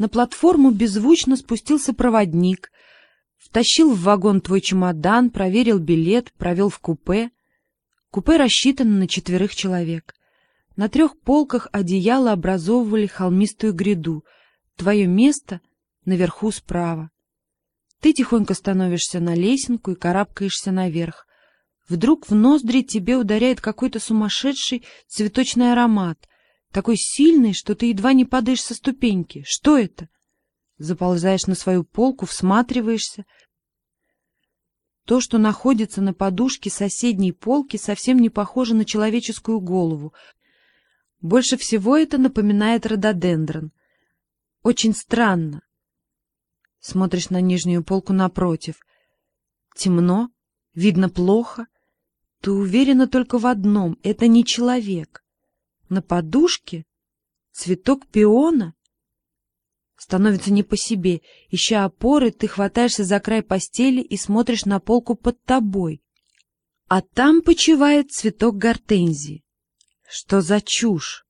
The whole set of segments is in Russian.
На платформу беззвучно спустился проводник, втащил в вагон твой чемодан, проверил билет, провел в купе. Купе рассчитано на четверых человек. На трех полках одеяла образовывали холмистую гряду. Твое место наверху справа. Ты тихонько становишься на лесенку и карабкаешься наверх. Вдруг в ноздри тебе ударяет какой-то сумасшедший цветочный аромат, такой сильный, что ты едва не падаешь со ступеньки. Что это? Заползаешь на свою полку, всматриваешься. То, что находится на подушке соседней полки, совсем не похоже на человеческую голову. Больше всего это напоминает рододендрон. Очень странно. Смотришь на нижнюю полку напротив. Темно, видно плохо. Ты уверена только в одном — это не человек. На подушке цветок пиона. Становится не по себе. Ища опоры, ты хватаешься за край постели и смотришь на полку под тобой. А там почивает цветок гортензии. Что за чушь?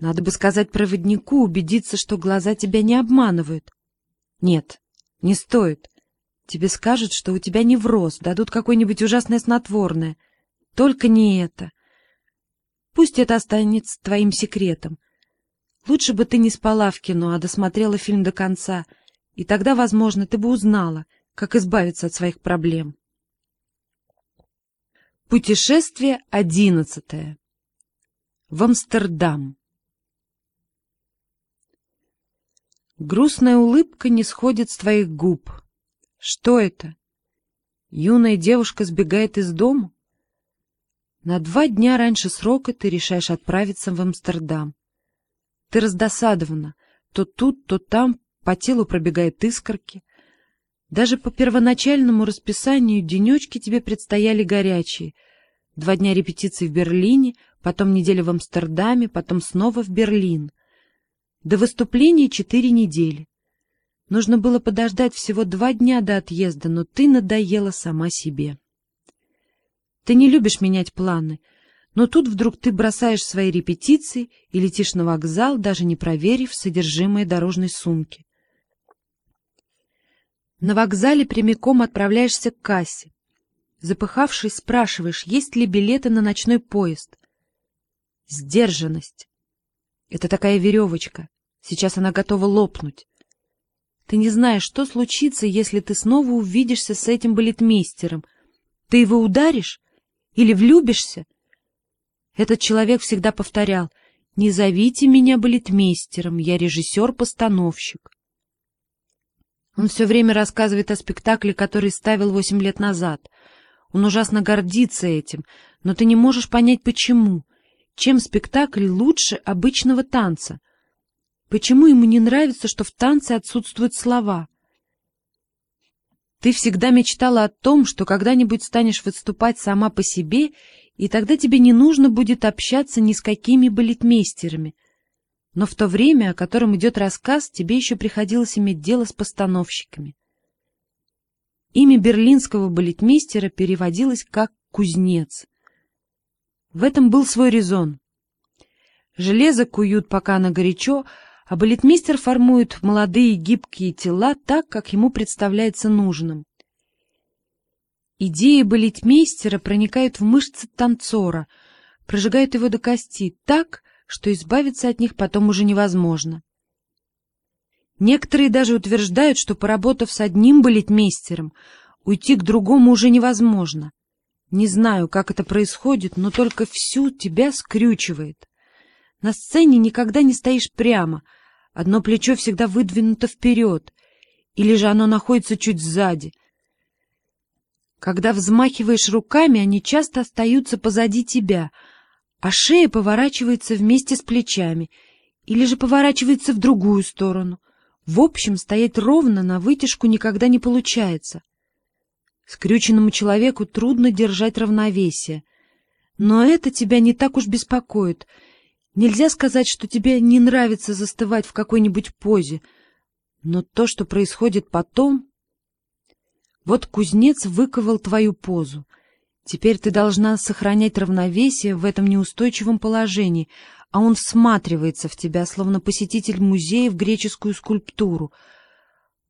Надо бы сказать проводнику, убедиться, что глаза тебя не обманывают. Нет, не стоит. Тебе скажут, что у тебя невроз, дадут какое-нибудь ужасное снотворное. Только не это. Пусть это останется твоим секретом. Лучше бы ты не спала в кино, а досмотрела фильм до конца, и тогда, возможно, ты бы узнала, как избавиться от своих проблем. Путешествие одиннадцатое. В Амстердам. Грустная улыбка не сходит с твоих губ. Что это? Юная девушка сбегает из дома? На два дня раньше срока ты решаешь отправиться в Амстердам. Ты раздосадована. То тут, то там по телу пробегают искорки. Даже по первоначальному расписанию денечки тебе предстояли горячие. Два дня репетиций в Берлине, потом неделя в Амстердаме, потом снова в Берлин — до выступления четыре недели. Нужно было подождать всего два дня до отъезда, но ты надоела сама себе. Ты не любишь менять планы, но тут вдруг ты бросаешь свои репетиции и летишь на вокзал, даже не проверив содержимое дорожной сумки. На вокзале прямиком отправляешься к кассе. Запыхавшись, спрашиваешь, есть ли билеты на ночной поезд. Сдержанность. Это такая веревочка. Сейчас она готова лопнуть. Ты не знаешь, что случится, если ты снова увидишься с этим балетмейстером. Ты его ударишь или влюбишься? Этот человек всегда повторял, «Не зовите меня балетмейстером, я режиссер-постановщик». Он все время рассказывает о спектакле, который ставил восемь лет назад. Он ужасно гордится этим, но ты не можешь понять, почему. Чем спектакль лучше обычного танца? Почему ему не нравится, что в танце отсутствуют слова? Ты всегда мечтала о том, что когда-нибудь станешь выступать сама по себе, и тогда тебе не нужно будет общаться ни с какими балетмейстерами. Но в то время, о котором идет рассказ, тебе еще приходилось иметь дело с постановщиками. Имя берлинского балетмейстера переводилось как «кузнец». В этом был свой резон. Железо куют, пока оно горячо, а балетмейстер формует молодые гибкие тела так, как ему представляется нужным. Идеи балетмейстера проникают в мышцы танцора, прожигают его до кости так, что избавиться от них потом уже невозможно. Некоторые даже утверждают, что, поработав с одним балетмейстером, уйти к другому уже невозможно. Не знаю, как это происходит, но только всю тебя скрючивает. На сцене никогда не стоишь прямо, одно плечо всегда выдвинуто вперед, или же оно находится чуть сзади. Когда взмахиваешь руками, они часто остаются позади тебя, а шея поворачивается вместе с плечами, или же поворачивается в другую сторону. В общем, стоять ровно на вытяжку никогда не получается. Скрюченному человеку трудно держать равновесие. Но это тебя не так уж беспокоит — Нельзя сказать, что тебе не нравится застывать в какой-нибудь позе, но то, что происходит потом... Вот кузнец выковал твою позу. Теперь ты должна сохранять равновесие в этом неустойчивом положении, а он всматривается в тебя, словно посетитель музея в греческую скульптуру.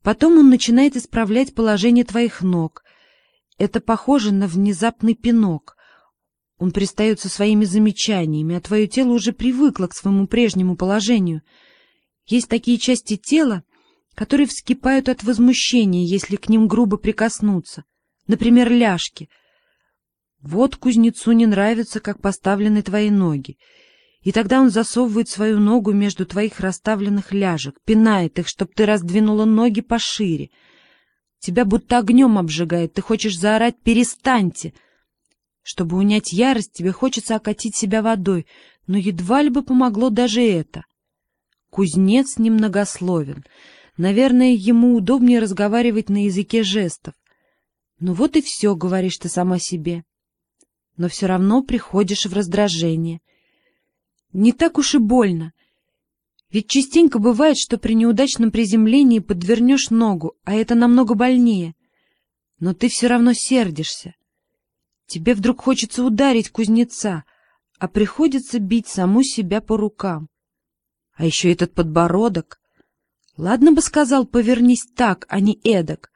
Потом он начинает исправлять положение твоих ног. Это похоже на внезапный пинок. Он пристает со своими замечаниями, а твое тело уже привыкло к своему прежнему положению. Есть такие части тела, которые вскипают от возмущения, если к ним грубо прикоснуться. Например, ляжки. Вот кузнецу не нравится, как поставлены твои ноги. И тогда он засовывает свою ногу между твоих расставленных ляжек, пинает их, чтоб ты раздвинула ноги пошире. Тебя будто огнем обжигает, ты хочешь заорать «перестаньте!» Чтобы унять ярость, тебе хочется окатить себя водой, но едва ли бы помогло даже это. Кузнец немногословен. Наверное, ему удобнее разговаривать на языке жестов. Ну вот и все, говоришь ты сама себе. Но все равно приходишь в раздражение. Не так уж и больно. Ведь частенько бывает, что при неудачном приземлении подвернешь ногу, а это намного больнее. Но ты все равно сердишься. Тебе вдруг хочется ударить кузнеца, а приходится бить саму себя по рукам. А еще этот подбородок. Ладно бы сказал, повернись так, а не эдак.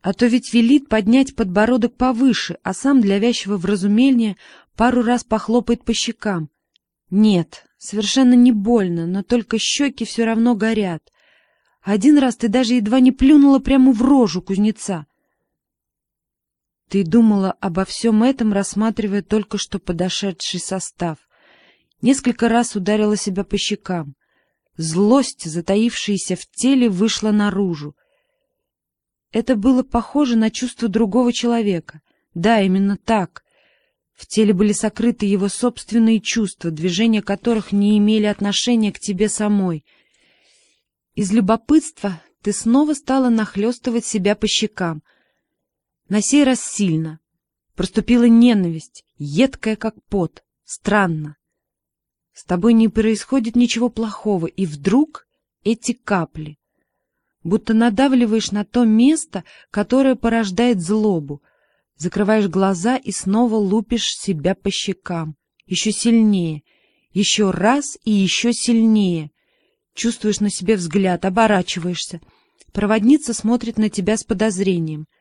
А то ведь велит поднять подбородок повыше, а сам для вязчего вразумения пару раз похлопает по щекам. Нет, совершенно не больно, но только щеки все равно горят. Один раз ты даже едва не плюнула прямо в рожу кузнеца. Ты думала обо всем этом, рассматривая только что подошедший состав. Несколько раз ударила себя по щекам. Злость, затаившаяся в теле, вышла наружу. Это было похоже на чувство другого человека. Да, именно так. В теле были сокрыты его собственные чувства, движения которых не имели отношения к тебе самой. Из любопытства ты снова стала нахлестывать себя по щекам — на сей раз сильно. Проступила ненависть, едкая как пот. Странно. С тобой не происходит ничего плохого, и вдруг эти капли. Будто надавливаешь на то место, которое порождает злобу. Закрываешь глаза и снова лупишь себя по щекам. Еще сильнее. Еще раз и еще сильнее. Чувствуешь на себе взгляд, оборачиваешься. Проводница смотрит на тебя с подозрением —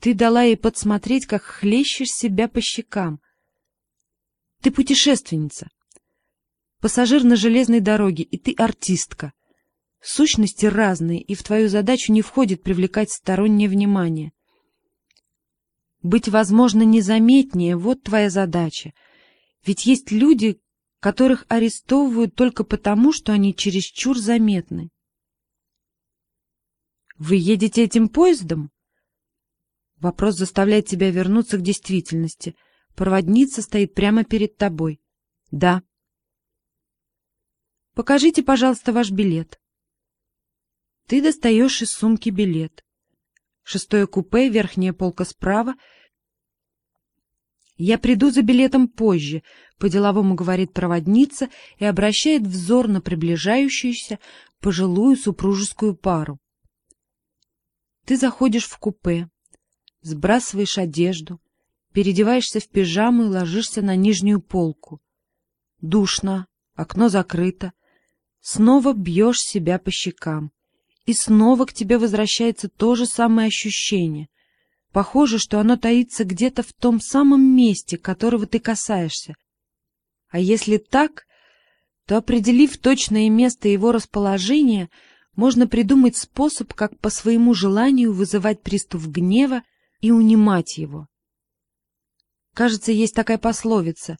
ты дала ей подсмотреть, как хлещешь себя по щекам. Ты путешественница, пассажир на железной дороге, и ты артистка. Сущности разные, и в твою задачу не входит привлекать стороннее внимание. Быть, возможно, незаметнее — вот твоя задача. Ведь есть люди, которых арестовывают только потому, что они чересчур заметны. Вы едете этим поездом? Вопрос заставляет тебя вернуться к действительности. Проводница стоит прямо перед тобой. Да. Покажите, пожалуйста, ваш билет. Ты достаешь из сумки билет. Шестое купе, верхняя полка справа. Я приду за билетом позже, по-деловому говорит проводница и обращает взор на приближающуюся пожилую супружескую пару. Ты заходишь в купе, сбрасываешь одежду, переодеваешься в пижаму и ложишься на нижнюю полку. Душно, окно закрыто. Снова бьешь себя по щекам. И снова к тебе возвращается то же самое ощущение. Похоже, что оно таится где-то в том самом месте, которого ты касаешься. А если так, то, определив точное место его расположения, можно придумать способ, как по своему желанию вызывать приступ гнева и унимать его. Кажется, есть такая пословица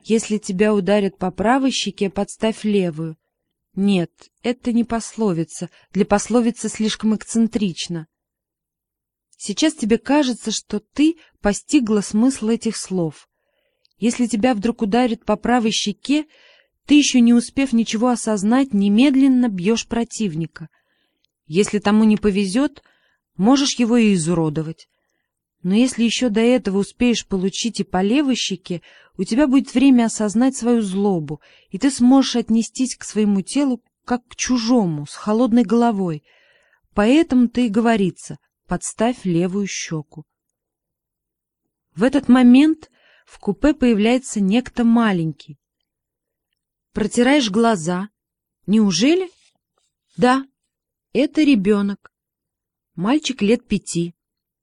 «Если тебя ударят по правой щеке, подставь левую». Нет, это не пословица, для пословицы слишком эксцентрично. Сейчас тебе кажется, что ты постигла смысл этих слов. Если тебя вдруг ударят по правой щеке, ты, еще не успев ничего осознать, немедленно бьешь противника. Если тому не повезет, можешь его и изуродовать. Но если еще до этого успеешь получить и по левой щеке, у тебя будет время осознать свою злобу, и ты сможешь отнестись к своему телу как к чужому, с холодной головой. Поэтому-то и говорится «подставь левую щеку». В этот момент в купе появляется некто маленький. Протираешь глаза. Неужели? Да, это ребенок. Мальчик лет пяти.